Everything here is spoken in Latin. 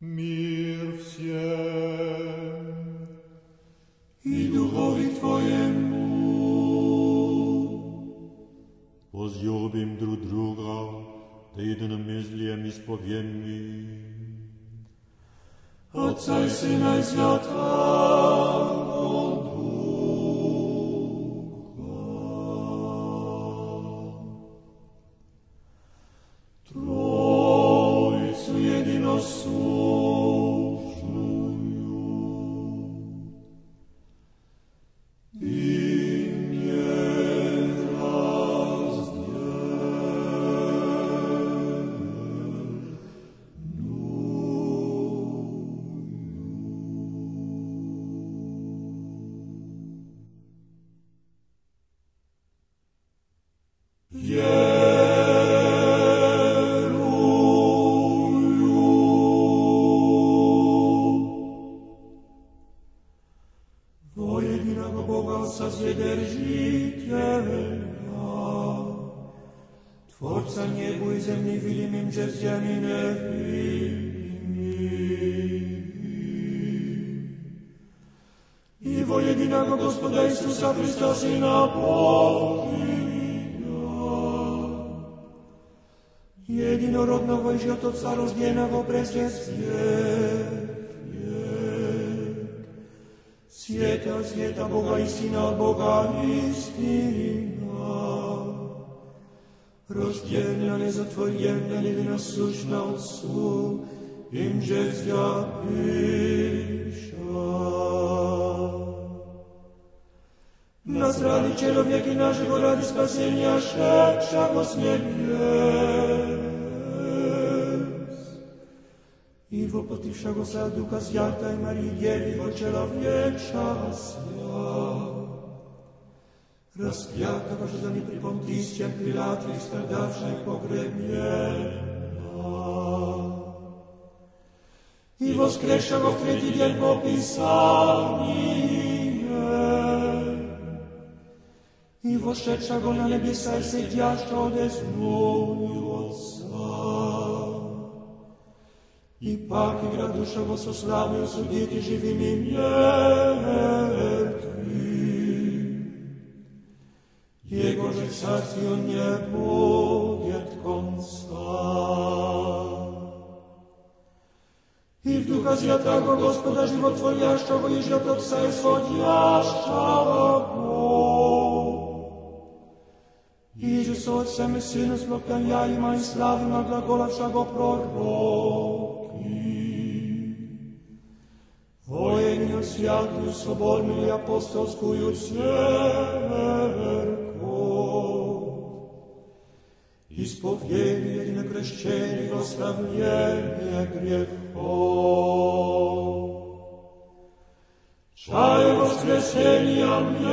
Mir всем и духови Твоему возлюбим друг друга, да единым мезлием исповемми. Отца и Сына и Святого воединого Бога Соседержителя. Творца небу и I видимым частями невидимыми. И воединого Господа Иисуса Христа, Сына Божия, od и жертвца рожденного пресвятстве, Света, света Boga и Boga Бога истина. Рожденна, незатворенна, невиносущна Отцу, Nas же взяпиша. Нас ради человек и нашего ради спасения, шедшего с небес i воплотившего садука святой Марии, Его человеча сля. Распятого же за непрепонтистем Пилатом и страдавшей погребена. И воскресшего в третий день по Писании, и вошедшего на небеса и сидящего десную Отца. Otca. I paki gradusza go so sławił suditi żywymi miertwymi. Jego że carstwie nie будет конца. I w Ducha Świętego Gospoda żywotworiaszczego i żyt Otca ischodящего I że z Otcem i Synem spotkania i maj slawy na glagolawszego proroki. всякую соборную апостольскую церковь. Исповедует на крещение оставление грехов. Чай воскресения мне,